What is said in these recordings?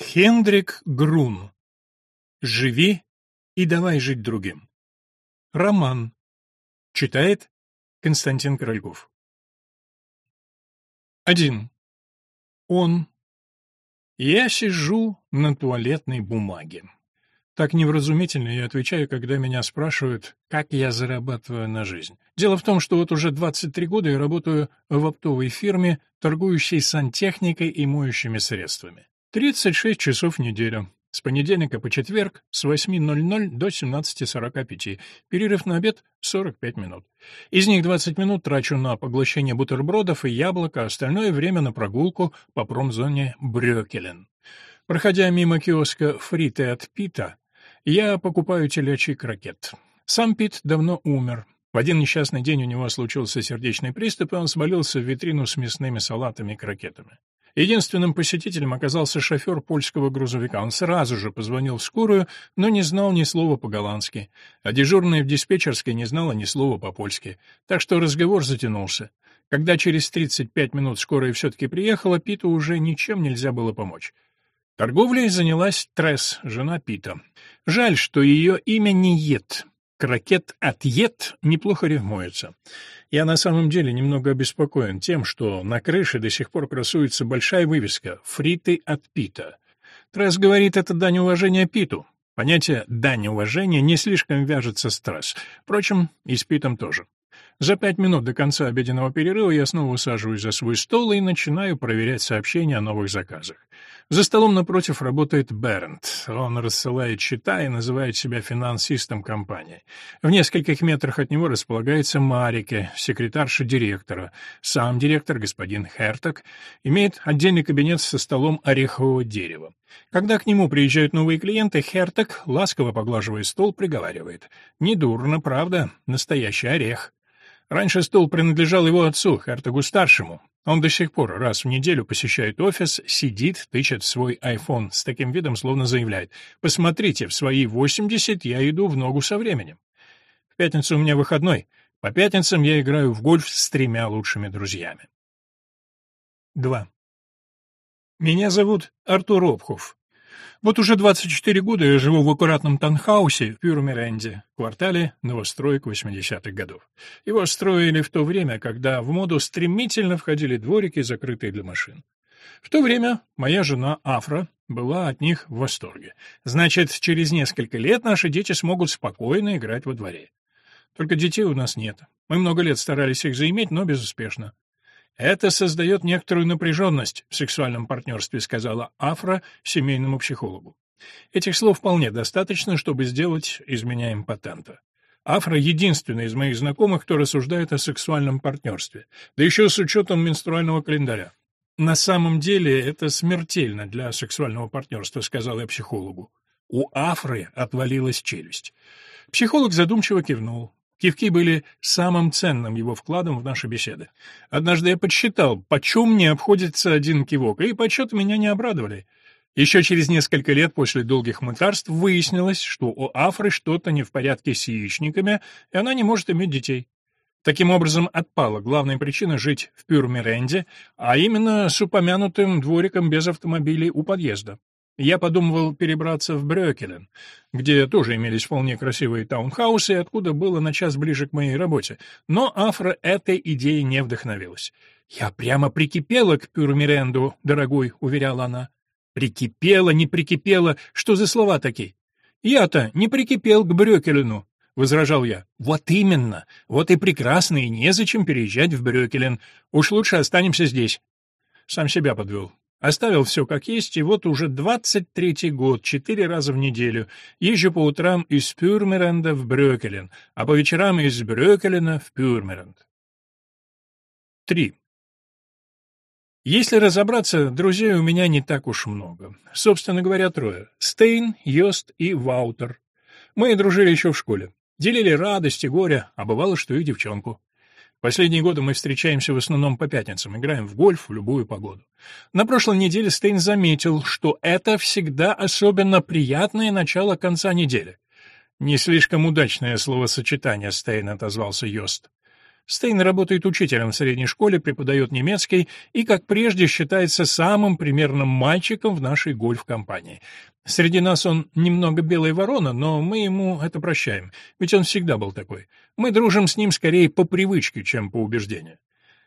Хендрик Грун. Живи и давай жить другим. Роман. Читает Константин Корольков. 1. Он. Я сижу на туалетной бумаге. Так невразумительно я отвечаю, когда меня спрашивают, как я зарабатываю на жизнь. Дело в том, что вот уже 23 года я работаю в оптовой фирме, торгующей сантехникой и моющими средствами. 36 часов в неделю. С понедельника по четверг с 8.00 до 17.45. Перерыв на обед 45 минут. Из них 20 минут трачу на поглощение бутербродов и яблока, остальное время на прогулку по промзоне Брёкелен. Проходя мимо киоска «Фриты от Пита», я покупаю телячий крокет. Сам Пит давно умер. В один несчастный день у него случился сердечный приступ, и он свалился в витрину с мясными салатами и крокетами. Единственным посетителем оказался шофер польского грузовика. Он сразу же позвонил в скорую, но не знал ни слова по-голландски, а дежурная в диспетчерской не знала ни слова по-польски. Так что разговор затянулся. Когда через 35 минут скорая все-таки приехала, Питу уже ничем нельзя было помочь. Торговлей занялась Тресс, жена Пита. Жаль, что ее имя не Ед. Крокет от Ед неплохо рифмуется. Я на самом деле немного обеспокоен тем, что на крыше до сих пор красуется большая вывеска «Фриты от Пита». Тресс говорит, это дань уважения Питу. Понятие «дань уважения» не слишком вяжется с Тресс. Впрочем, и с Питом тоже. За пять минут до конца обеденного перерыва я снова усаживаюсь за свой стол и начинаю проверять сообщения о новых заказах. За столом напротив работает Бернт. Он рассылает счета и называет себя финансистом компании. В нескольких метрах от него располагается Марике, секретарша директора. Сам директор, господин Херток, имеет отдельный кабинет со столом орехового дерева. Когда к нему приезжают новые клиенты, Херток, ласково поглаживая стол, приговаривает. «Недурно, правда? Настоящий орех». Раньше стол принадлежал его отцу, Хертогу-старшему. Он до сих пор раз в неделю посещает офис, сидит, тычет свой iPhone с таким видом, словно заявляет «Посмотрите, в свои 80 я иду в ногу со временем». В пятницу у меня выходной. По пятницам я играю в гольф с тремя лучшими друзьями. 2. Меня зовут Артур Обхов. Вот уже 24 года я живу в аккуратном танхаусе в Пюрмеренде, квартале новостроек 80-х годов. Его строили в то время, когда в моду стремительно входили дворики, закрытые для машин. В то время моя жена Афра была от них в восторге. Значит, через несколько лет наши дети смогут спокойно играть во дворе. Только детей у нас нет. Мы много лет старались их заиметь, но безуспешно. «Это создает некоторую напряженность в сексуальном партнерстве», сказала Афра семейному психологу. Этих слов вполне достаточно, чтобы сделать из меня импотента. Афра — единственный из моих знакомых, кто рассуждает о сексуальном партнерстве, да еще с учетом менструального календаря. «На самом деле это смертельно для сексуального партнерства», — сказал я психологу. У Афры отвалилась челюсть. Психолог задумчиво кивнул. Кивки были самым ценным его вкладом в наши беседы. Однажды я подсчитал, почем мне обходится один кивок, и подсчеты меня не обрадовали. Еще через несколько лет после долгих мытарств выяснилось, что у Афры что-то не в порядке с яичниками, и она не может иметь детей. Таким образом, отпала главная причина жить в Пюрмеренде, а именно с упомянутым двориком без автомобилей у подъезда. Я подумывал перебраться в Брёкелен, где тоже имелись вполне красивые таунхаусы, откуда было на час ближе к моей работе, но Афра этой идеей не вдохновилась. «Я прямо прикипела к Пюрмеренду, дорогой», — уверяла она. «Прикипела, не прикипела, что за слова такие?» «Я-то не прикипел к Брёкелену», — возражал я. «Вот именно, вот и прекрасно, и незачем переезжать в Брёкелен. Уж лучше останемся здесь». Сам себя подвел. Оставил все как есть, и вот уже двадцать третий год, четыре раза в неделю, езжу по утрам из Пюрмеренда в Брёкелен, а по вечерам из Брёкелена в Пюрмеренд. 3. Если разобраться, друзей у меня не так уж много. Собственно говоря, трое. Стейн, Йост и Ваутер. Мы дружили еще в школе. Делили радость и горе, а бывало, что и девчонку. Последние годы мы встречаемся в основном по пятницам, играем в гольф в любую погоду. На прошлой неделе Стейн заметил, что это всегда особенно приятное начало конца недели. «Не слишком удачное словосочетание», — Стейн отозвался Йост. Стейн работает учителем в средней школе, преподает немецкий и, как прежде, считается самым примерным мальчиком в нашей гольф-компании. Среди нас он немного белая ворона, но мы ему это прощаем, ведь он всегда был такой. Мы дружим с ним скорее по привычке, чем по убеждению.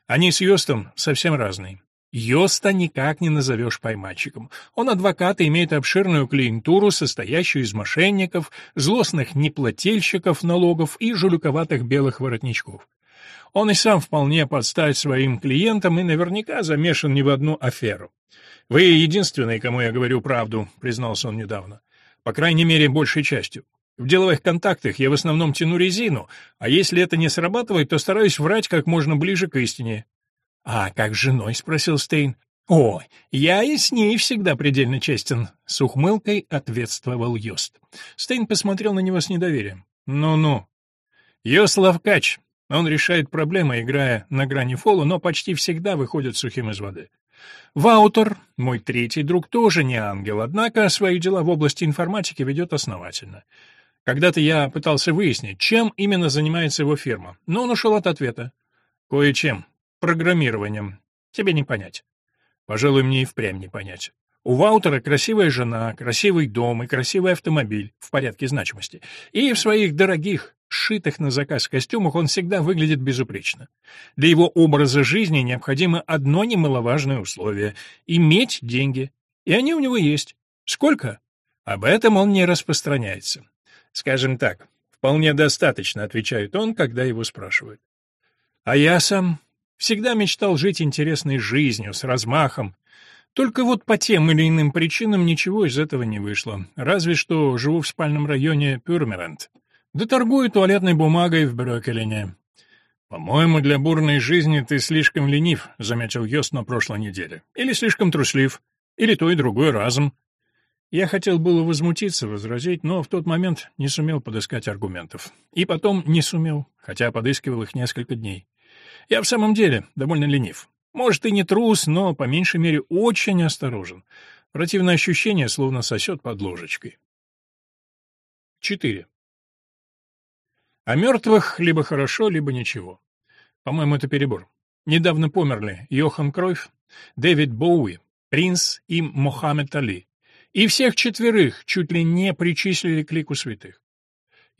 Они с Йостом совсем разные. Йоста никак не назовешь поймальчиком. Он адвокат и имеет обширную клиентуру, состоящую из мошенников, злостных неплательщиков налогов и жулюковатых белых воротничков. Он и сам вполне подстать своим клиентам и наверняка замешан не в одну аферу. «Вы единственный, кому я говорю правду», — признался он недавно. «По крайней мере, большей частью. В деловых контактах я в основном тяну резину, а если это не срабатывает, то стараюсь врать как можно ближе к истине». «А как с женой?» — спросил Стейн. «О, я и с ней всегда предельно честен», — с ухмылкой ответствовал Йост. Стейн посмотрел на него с недоверием. «Ну-ну». «Йост Лавкач, он решает проблемы, играя на грани фола, но почти всегда выходит сухим из воды. Ваутер, мой третий друг, тоже не ангел, однако свои дела в области информатики ведет основательно. Когда-то я пытался выяснить, чем именно занимается его фирма, но он ушел от ответа. Кое-чем. Программированием. Тебе не понять. Пожалуй, мне и впрямь не понять. У Ваутера красивая жена, красивый дом и красивый автомобиль в порядке значимости. И в своих дорогих, сшитых на заказ костюмах он всегда выглядит безупречно. Для его образа жизни необходимо одно немаловажное условие — иметь деньги. И они у него есть. Сколько? Об этом он не распространяется. Скажем так, вполне достаточно, отвечает он, когда его спрашивают. А я сам всегда мечтал жить интересной жизнью, с размахом, только вот по тем или иным причинам ничего из этого не вышло. Разве что живу в спальном районе Пюрмерент. Да торгую туалетной бумагой в Брёкелене. «По-моему, для бурной жизни ты слишком ленив», — заметил Йост на прошлой неделе. «Или слишком труслив. Или то и другое разом». Я хотел было возмутиться, возразить, но в тот момент не сумел подыскать аргументов. И потом не сумел, хотя подыскивал их несколько дней. Я в самом деле довольно ленив. Может, и не трус, но, по меньшей мере, очень осторожен. Противное ощущение, словно сосет под ложечкой. 4. О мертвых либо хорошо, либо ничего. По-моему, это перебор. Недавно померли Йохан Кройф, Дэвид Боуи, Принц и Мохаммед Али. И всех четверых чуть ли не причислили к лику святых.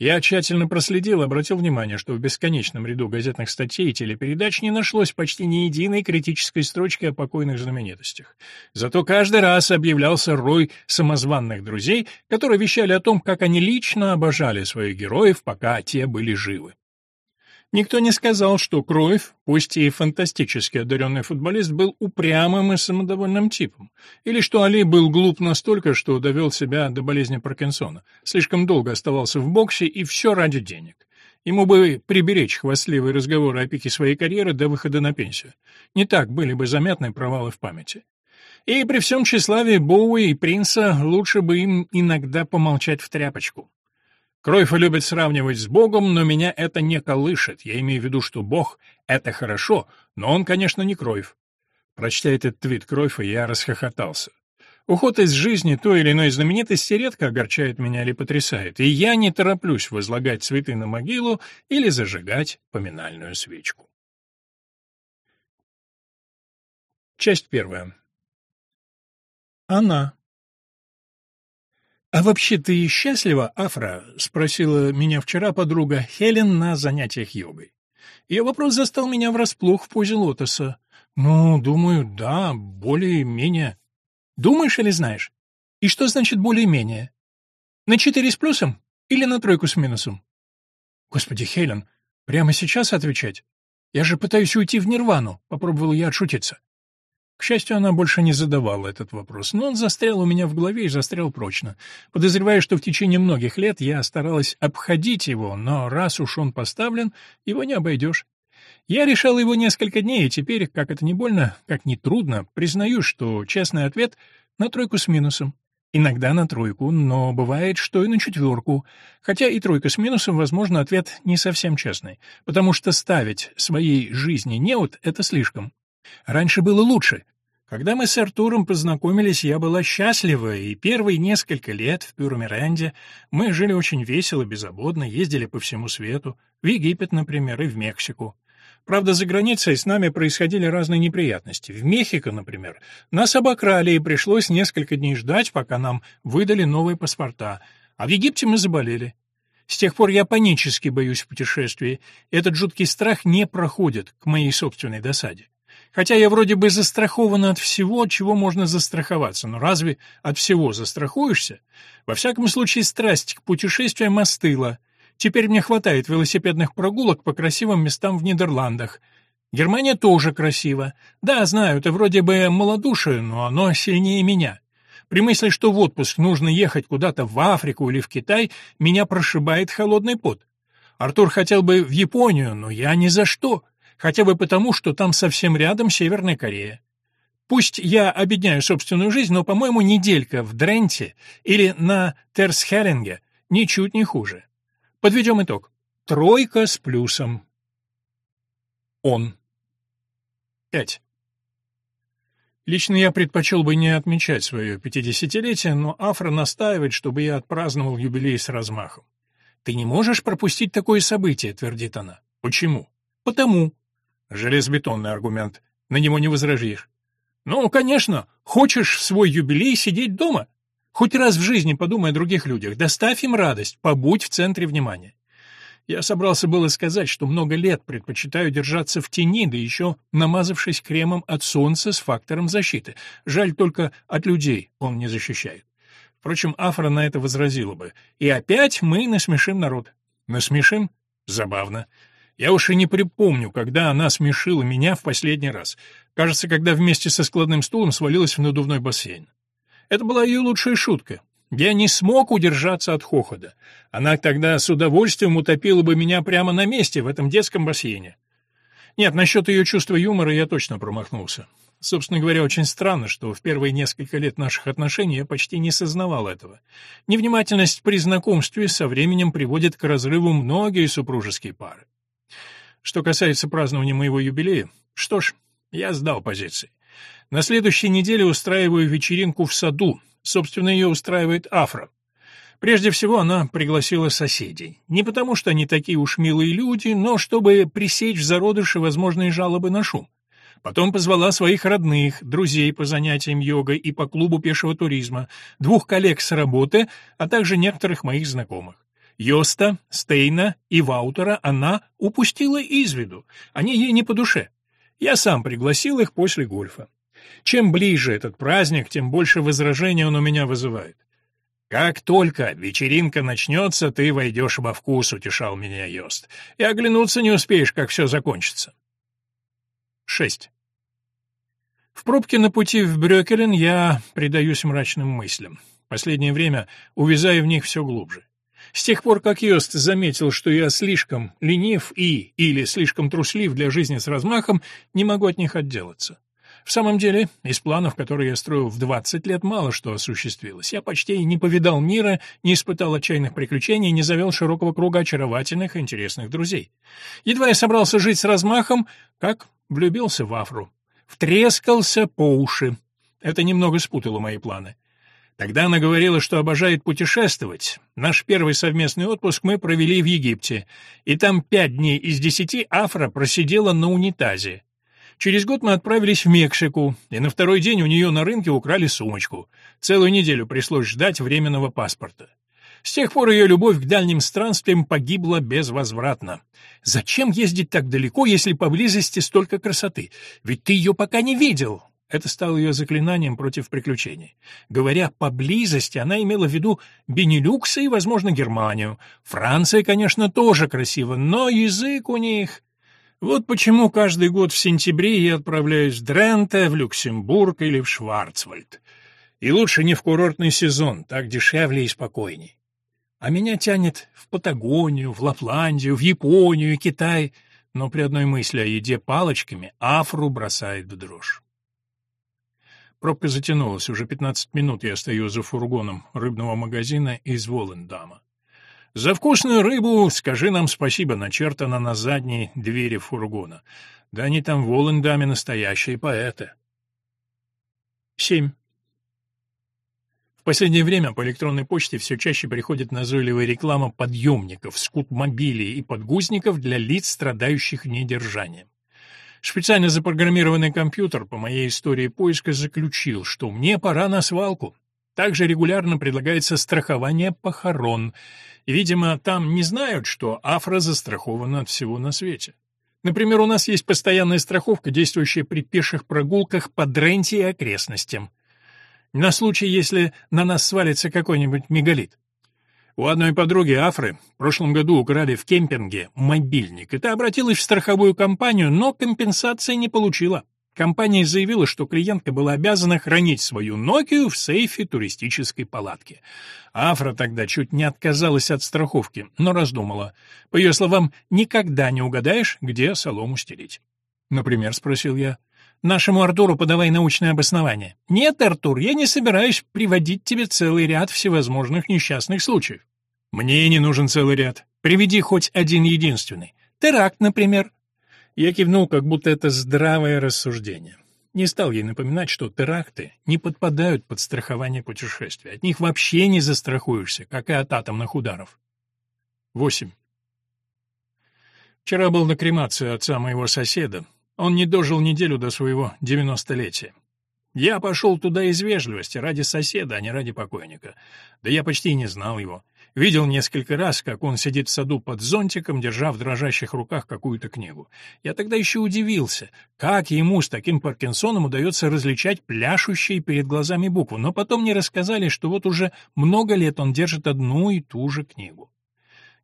Я тщательно проследил и обратил внимание, что в бесконечном ряду газетных статей и телепередач не нашлось почти ни единой критической строчки о покойных знаменитостях. Зато каждый раз объявлялся рой самозванных друзей, которые вещали о том, как они лично обожали своих героев, пока те были живы. Никто не сказал, что Кроев, пусть и фантастически одаренный футболист, был упрямым и самодовольным типом, или что Али был глуп настолько, что довел себя до болезни Паркинсона, слишком долго оставался в боксе и все ради денег. Ему бы приберечь хвастливые разговоры о пике своей карьеры до выхода на пенсию. Не так были бы заметны провалы в памяти. И при всем тщеславии Боуи и Принца лучше бы им иногда помолчать в тряпочку. Кройфа любит сравнивать с Богом, но меня это не колышет. Я имею в виду, что Бог — это хорошо, но он, конечно, не Кройф. Прочтя этот твит Кройфа, я расхохотался. Уход из жизни той или иной знаменитости редко огорчает меня или потрясает, и я не тороплюсь возлагать цветы на могилу или зажигать поминальную свечку. Часть первая. Она. «А вообще ты счастлива, Афра?» — спросила меня вчера подруга Хелен на занятиях йогой. Ее вопрос застал меня врасплох в позе лотоса. «Ну, думаю, да, более-менее». «Думаешь или знаешь? И что значит более-менее? На четыре с плюсом или на тройку с минусом?» «Господи, Хелен, прямо сейчас отвечать? Я же пытаюсь уйти в нирвану», — попробовал я отшутиться. К счастью, она больше не задавала этот вопрос, но он застрял у меня в голове и застрял прочно. Подозреваю, что в течение многих лет я старалась обходить его, но раз уж он поставлен, его не обойдешь. Я решал его несколько дней, и теперь, как это не больно, как не трудно, признаю, что честный ответ — на тройку с минусом. Иногда на тройку, но бывает, что и на четверку. Хотя и тройка с минусом, возможно, ответ не совсем честный, потому что ставить своей жизни неуд — это слишком. Раньше было лучше, когда мы с Артуром познакомились, я была счастлива, и первые несколько лет в Пюрмеренде мы жили очень весело, беззаботно, ездили по всему свету, в Египет, например, и в Мексику. Правда, за границей с нами происходили разные неприятности. В Мехико, например, нас обокрали, и пришлось несколько дней ждать, пока нам выдали новые паспорта. А в Египте мы заболели. С тех пор я панически боюсь путешествий. Этот жуткий страх не проходит к моей собственной досаде. Хотя я вроде бы застрахован от всего, от чего можно застраховаться, но разве от всего застрахуешься? Во всяком случае, страсть к путешествиям остыла. Теперь мне хватает велосипедных прогулок по красивым местам в Нидерландах. Германия тоже красива. Да, знаю, это вроде бы малодушие, но оно сильнее меня. При мысли, что в отпуск нужно ехать куда-то в Африку или в Китай, меня прошибает холодный пот. Артур хотел бы в Японию, но я ни за что хотя бы потому, что там совсем рядом Северная Корея. Пусть я обедняю собственную жизнь, но, по-моему, неделька в Дренте или на Терсхеринге ничуть не хуже. Подведем итог. Тройка с плюсом. Он. 5. Лично я предпочел бы не отмечать свое пятидесятилетие, но Афра настаивает, чтобы я отпраздновал юбилей с размахом. «Ты не можешь пропустить такое событие», — твердит она. «Почему?» «Потому. Железобетонный аргумент. На него не возражишь. Ну, конечно, хочешь в свой юбилей сидеть дома? Хоть раз в жизни подумай о других людях, доставь им радость, побудь в центре внимания. Я собрался было сказать, что много лет предпочитаю держаться в тени, да еще намазавшись кремом от солнца с фактором защиты. Жаль только от людей он не защищает. Впрочем, Афра на это возразила бы. И опять мы насмешим народ. Насмешим? Забавно. Я уж и не припомню, когда она смешила меня в последний раз. Кажется, когда вместе со складным стулом свалилась в надувной бассейн. Это была ее лучшая шутка. Я не смог удержаться от хохота. Она тогда с удовольствием утопила бы меня прямо на месте в этом детском бассейне. Нет, насчет ее чувства юмора я точно промахнулся. Собственно говоря, очень странно, что в первые несколько лет наших отношений я почти не сознавал этого. Невнимательность при знакомстве со временем приводит к разрыву многие супружеские пары. Что касается празднования моего юбилея, что ж, я сдал позиции. На следующей неделе устраиваю вечеринку в саду. Собственно, ее устраивает Афра. Прежде всего, она пригласила соседей. Не потому, что они такие уж милые люди, но чтобы пресечь в возможные жалобы на шум. Потом позвала своих родных, друзей по занятиям йогой и по клубу пешего туризма, двух коллег с работы, а также некоторых моих знакомых. Йоста, Стейна и Ваутера она упустила из виду, они ей не по душе. Я сам пригласил их после гольфа. Чем ближе этот праздник, тем больше возражений он у меня вызывает. «Как только вечеринка начнется, ты войдешь во вкус», — утешал меня Йост. «И оглянуться не успеешь, как все закончится». 6. В пробке на пути в Брёкелен я предаюсь мрачным мыслям. Последнее время увязаю в них все глубже. С тех пор, как Йост заметил, что я слишком ленив и или слишком труслив для жизни с размахом, не могу от них отделаться. В самом деле, из планов, которые я строил в 20 лет, мало что осуществилось. Я почти не повидал мира, не испытал отчаянных приключений, не завел широкого круга очаровательных и интересных друзей. Едва я собрался жить с размахом, как влюбился в Афру. Втрескался по уши. Это немного спутало мои планы. Тогда она говорила, что обожает путешествовать. Наш первый совместный отпуск мы провели в Египте, и там пять дней из десяти Афра просидела на унитазе. Через год мы отправились в Мексику, и на второй день у нее на рынке украли сумочку. Целую неделю пришлось ждать временного паспорта. С тех пор ее любовь к дальним странствиям погибла безвозвратно. Зачем ездить так далеко, если поблизости столько красоты? Ведь ты ее пока не видел. Это стало ее заклинанием против приключений. Говоря «поблизости», она имела в виду Бенилюкса и, возможно, Германию. Франция, конечно, тоже красива, но язык у них... Вот почему каждый год в сентябре я отправляюсь в Дренте, в Люксембург или в Шварцвальд. И лучше не в курортный сезон, так дешевле и спокойней. А меня тянет в Патагонию, в Лапландию, в Японию, Китай, но при одной мысли о еде палочками Афру бросает в дрожь. Пробка затянулась, уже 15 минут я стою за фургоном рыбного магазина из Волендама. «За вкусную рыбу скажи нам спасибо», начертано на задней двери фургона. Да они там в Волендаме настоящие поэты. 7. В последнее время по электронной почте все чаще приходит назойливая реклама подъемников, скутмобилей и подгузников для лиц, страдающих недержанием. Специально запрограммированный компьютер по моей истории поиска заключил, что мне пора на свалку. Также регулярно предлагается страхование похорон. И, видимо, там не знают, что Афра застрахована от всего на свете. Например, у нас есть постоянная страховка, действующая при пеших прогулках по Дренте и окрестностям. На случай, если на нас свалится какой-нибудь мегалит. У одной подруги Афры в прошлом году украли в кемпинге мобильник, и обратилась в страховую компанию, но компенсации не получила. Компания заявила, что клиентка была обязана хранить свою Nokia в сейфе туристической палатки. Афра тогда чуть не отказалась от страховки, но раздумала. По ее словам, никогда не угадаешь, где солому стелить. «Например?» — спросил я. «Нашему Артуру подавай научное обоснование». «Нет, Артур, я не собираюсь приводить тебе целый ряд всевозможных несчастных случаев». «Мне не нужен целый ряд. Приведи хоть один единственный. Теракт, например, я кивнул, как будто это здравое рассуждение. Не стал ей напоминать, что теракты не подпадают под страхование путешествия. От них вообще не застрахуешься, как и от атомных ударов. 8. Вчера был на кремации отца моего соседа. Он не дожил неделю до своего девяностолетия. Я пошел туда из вежливости, ради соседа, а не ради покойника. Да я почти не знал его. Видел несколько раз, как он сидит в саду под зонтиком, держа в дрожащих руках какую-то книгу. Я тогда еще удивился, как ему с таким Паркинсоном удается различать пляшущие перед глазами буквы, но потом мне рассказали, что вот уже много лет он держит одну и ту же книгу.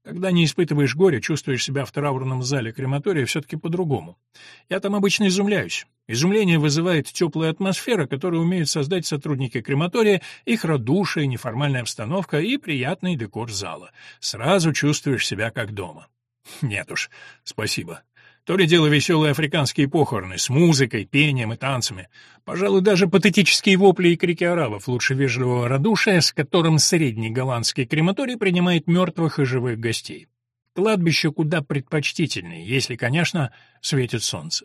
Когда не испытываешь горя, чувствуешь себя в траурном зале крематория все-таки по-другому. Я там обычно изумляюсь. Изумление вызывает теплая атмосфера, которую умеют создать сотрудники крематория, их радушие, неформальная обстановка и приятный декор зала. Сразу чувствуешь себя как дома. Нет уж, спасибо. То ли дело веселые африканские похороны с музыкой, пением и танцами. Пожалуй, даже патетические вопли и крики арабов лучше вежливого радушия, с которым средний голландский крематорий принимает мертвых и живых гостей. Кладбище куда предпочтительнее, если, конечно, светит солнце.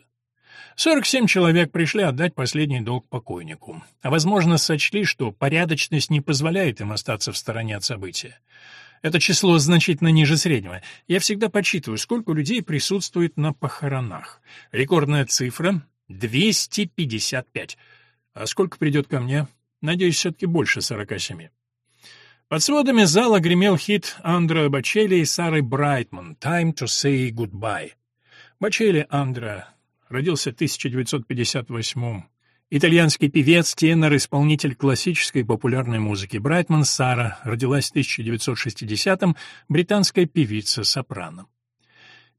47 человек пришли отдать последний долг покойнику, а, возможно, сочли, что порядочность не позволяет им остаться в стороне от события. Это число значительно ниже среднего. Я всегда подсчитываю, сколько людей присутствует на похоронах. Рекордная цифра — 255. А сколько придет ко мне? Надеюсь, все-таки больше 47. Под сводами зала гремел хит Андреа Бачелли и Сары Брайтман «Time to say goodbye». Бачелли Андреа родился в 1958 Итальянский певец, тенор, исполнитель классической популярной музыки. Брайтман Сара родилась в 1960-м, британская певица, сопрано.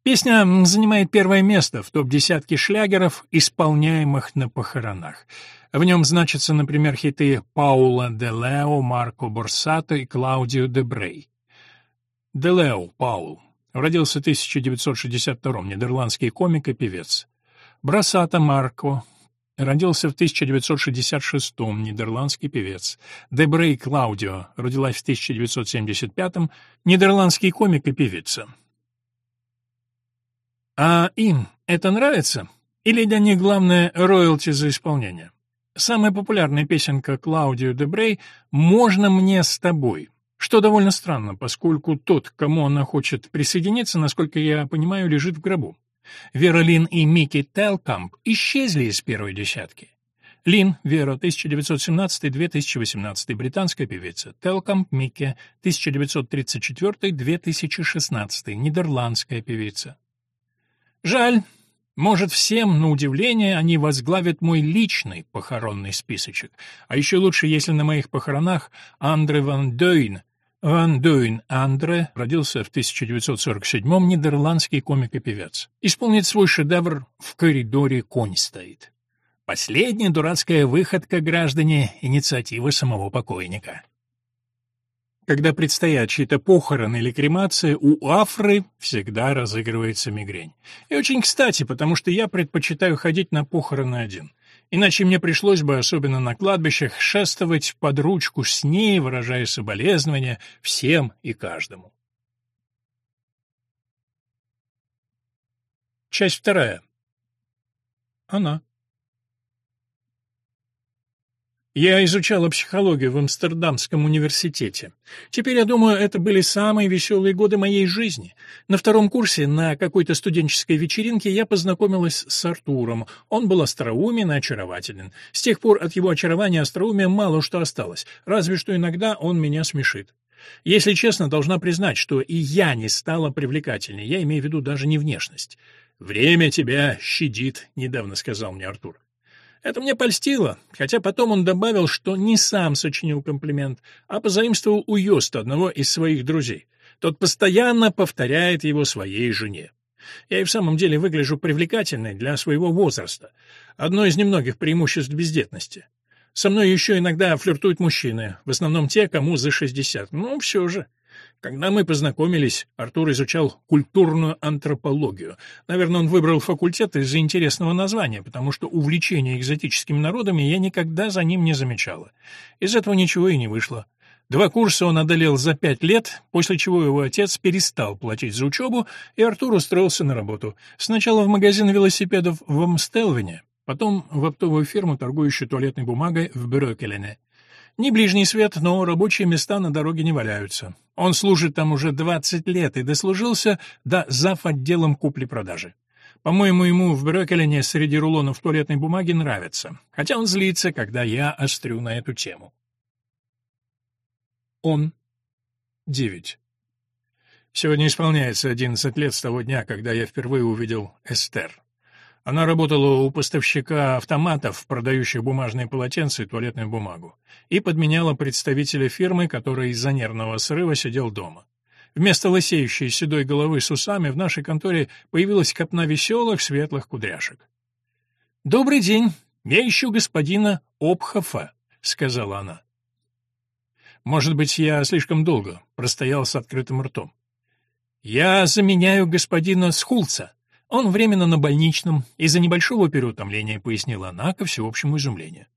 Песня занимает первое место в топ-десятке шлягеров, исполняемых на похоронах. В нем значатся, например, хиты Паула де Лео, Марко Борсато и Клаудио де Брей. Де Лео, Паул. Родился в 1962-м, нидерландский комик и певец. Бросата Марко, Родился в 1966-м, нидерландский певец. Дебрей Клаудио родилась в 1975-м, нидерландский комик и певица. А им это нравится? Или для них главное роялти за исполнение? Самая популярная песенка Клаудио Дебрей «Можно мне с тобой», что довольно странно, поскольку тот, к кому она хочет присоединиться, насколько я понимаю, лежит в гробу. Вера Лин и Микки Телкамп исчезли из первой десятки. Лин, Вера, 1917-2018, британская певица. Телкамп Микки, 1934-2016, нидерландская певица. Жаль. Может, всем, на удивление, они возглавят мой личный похоронный списочек. А еще лучше, если на моих похоронах Андре Ван Дойн — Ван Дуин Андре родился в 1947-м, нидерландский комик и певец. Исполнит свой шедевр «В коридоре конь стоит». Последняя дурацкая выходка, граждане, инициатива самого покойника. Когда предстоят чьи-то похороны или кремация, у Афры всегда разыгрывается мигрень. И очень кстати, потому что я предпочитаю ходить на похороны один. Иначе мне пришлось бы, особенно на кладбищах, шествовать под ручку с ней, выражая соболезнования всем и каждому. Часть вторая. Она. Я изучала психологию в Амстердамском университете. Теперь я думаю, это были самые веселые годы моей жизни. На втором курсе на какой-то студенческой вечеринке я познакомилась с Артуром. Он был остроумен и очарователен. С тех пор от его очарования и остроумия мало что осталось, разве что иногда он меня смешит. Если честно, должна признать, что и я не стала привлекательней, я имею в виду даже не внешность. «Время тебя щадит», — недавно сказал мне Артур. Это мне польстило, хотя потом он добавил, что не сам сочинил комплимент, а позаимствовал у Йоста, одного из своих друзей. Тот постоянно повторяет его своей жене. Я и в самом деле выгляжу привлекательной для своего возраста. Одно из немногих преимуществ бездетности. Со мной еще иногда флиртуют мужчины, в основном те, кому за 60. Ну, все же. Когда мы познакомились, Артур изучал культурную антропологию. Наверное, он выбрал факультет из-за интересного названия, потому что увлечение экзотическими народами я никогда за ним не замечала. Из этого ничего и не вышло. Два курса он одолел за пять лет, после чего его отец перестал платить за учебу, и Артур устроился на работу. Сначала в магазин велосипедов в Амстелвине, потом в оптовую фирму, торгующую туалетной бумагой в Брёкелене. Не ближний свет, но рабочие места на дороге не валяются. Он служит там уже 20 лет и дослужился до зав. отделом купли-продажи. По-моему, ему в Брёкелене среди рулонов туалетной бумаги нравится, хотя он злится, когда я острю на эту тему. Он. 9. Сегодня исполняется 11 лет с того дня, когда я впервые увидел Эстер. Она работала у поставщика автоматов, продающих бумажные полотенца и туалетную бумагу, и подменяла представителя фирмы, который из-за нервного срыва сидел дома. Вместо лысеющей седой головы с усами в нашей конторе появилась копна веселых светлых кудряшек. «Добрый день, я ищу господина Обхофа», — сказала она. Может быть, я слишком долго простоял с открытым ртом. «Я заменяю господина Схулца», он временно на больничном из-за небольшого переутомления, пояснила она ко всеобщему изумлению.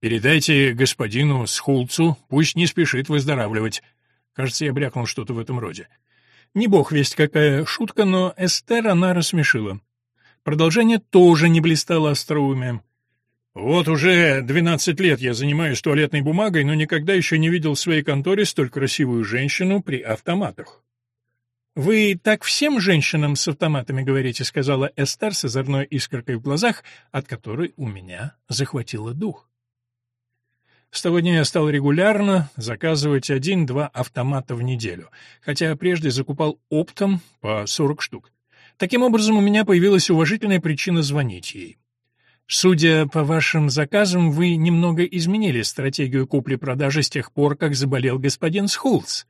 «Передайте господину Схулцу, пусть не спешит выздоравливать». Кажется, я брякнул что-то в этом роде. Не бог весть какая шутка, но Эстер она рассмешила. Продолжение тоже не блистало остроумием. «Вот уже двенадцать лет я занимаюсь туалетной бумагой, но никогда еще не видел в своей конторе столь красивую женщину при автоматах. «Вы так всем женщинам с автоматами говорите», — сказала Эстер с озорной искоркой в глазах, от которой у меня захватило дух. С того дня я стал регулярно заказывать один-два автомата в неделю, хотя прежде закупал оптом по 40 штук. Таким образом, у меня появилась уважительная причина звонить ей. Судя по вашим заказам, вы немного изменили стратегию купли-продажи с тех пор, как заболел господин Схулс.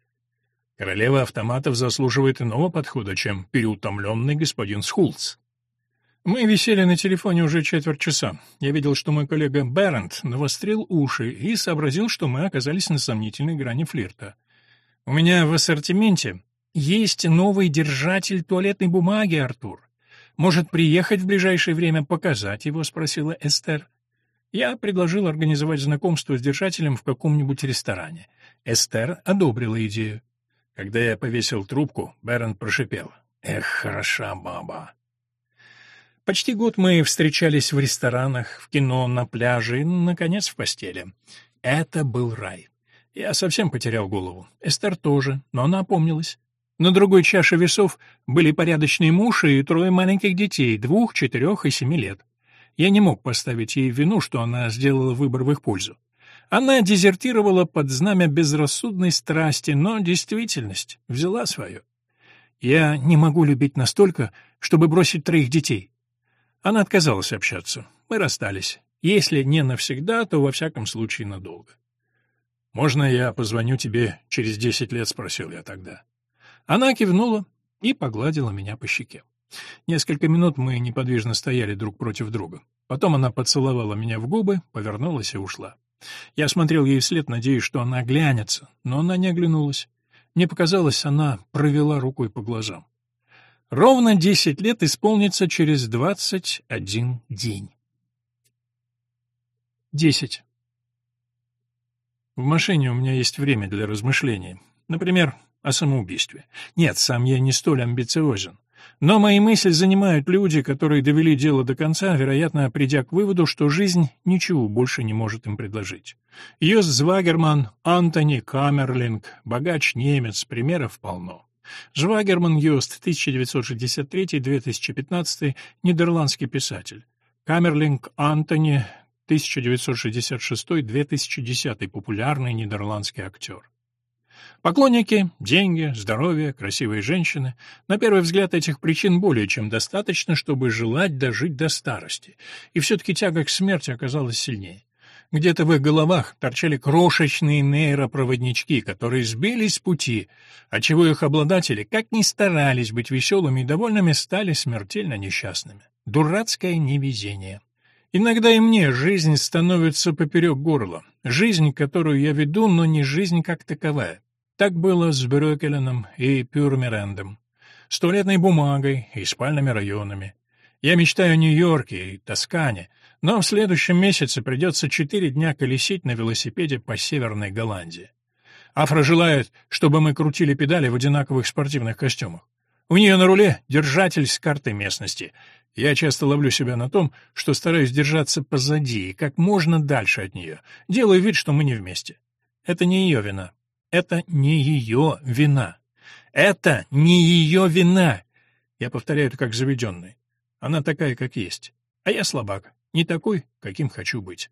Королева автоматов заслуживает иного подхода, чем переутомленный господин Схулц. Мы висели на телефоне уже четверть часа. Я видел, что мой коллега Берент навострил уши и сообразил, что мы оказались на сомнительной грани флирта. «У меня в ассортименте есть новый держатель туалетной бумаги, Артур. Может, приехать в ближайшее время показать его?» — спросила Эстер. Я предложил организовать знакомство с держателем в каком-нибудь ресторане. Эстер одобрила идею. Когда я повесил трубку, Бэрон прошипел. «Эх, хороша баба!» Почти год мы встречались в ресторанах, в кино, на пляже и, наконец, в постели. Это был рай. Я совсем потерял голову. Эстер тоже, но она опомнилась. На другой чаше весов были порядочные муж и трое маленьких детей, двух, четырех и семи лет. Я не мог поставить ей вину, что она сделала выбор в их пользу. Она дезертировала под знамя безрассудной страсти, но действительность взяла свое. Я не могу любить настолько, чтобы бросить троих детей. Она отказалась общаться. Мы расстались. Если не навсегда, то во всяком случае надолго. «Можно я позвоню тебе через десять лет?» — спросил я тогда. Она кивнула и погладила меня по щеке. Несколько минут мы неподвижно стояли друг против друга. Потом она поцеловала меня в губы, повернулась и ушла. Я смотрел ей вслед, надеясь, что она оглянется, но она не оглянулась. Мне показалось, она провела рукой по глазам. Ровно десять лет исполнится через двадцать один день. Десять. В машине у меня есть время для размышлений. Например, о самоубийстве. Нет, сам я не столь амбициозен. Но мои мысли занимают люди, которые довели дело до конца, вероятно, придя к выводу, что жизнь ничего больше не может им предложить. Йос Звагерман, Антони Камерлинг, богач-немец, примеров полно. Жвагерман Йост, 1963-2015, нидерландский писатель. Камерлинг Антони, 1966-2010, популярный нидерландский актер. Поклонники, деньги, здоровье, красивые женщины. На первый взгляд этих причин более чем достаточно, чтобы желать дожить до старости. И все-таки тяга к смерти оказалась сильнее. Где-то в их головах торчали крошечные нейропроводнички, которые сбились с пути, отчего их обладатели, как ни старались быть веселыми и довольными, стали смертельно несчастными. Дурацкое невезение. Иногда и мне жизнь становится поперек горла. Жизнь, которую я веду, но не жизнь как таковая. Так было с Брюкеленом и Пюрмерендом, с туалетной бумагой и спальными районами. Я мечтаю о Нью-Йорке и Тоскане, но в следующем месяце придется четыре дня колесить на велосипеде по Северной Голландии. Афра желает, чтобы мы крутили педали в одинаковых спортивных костюмах. У нее на руле держатель с картой местности. Я часто ловлю себя на том, что стараюсь держаться позади и как можно дальше от нее. Делаю вид, что мы не вместе. Это не ее вина. Это не ее вина. Это не ее вина. Я повторяю это как заведенный. Она такая, как есть. А я слабак, не такой, каким хочу быть.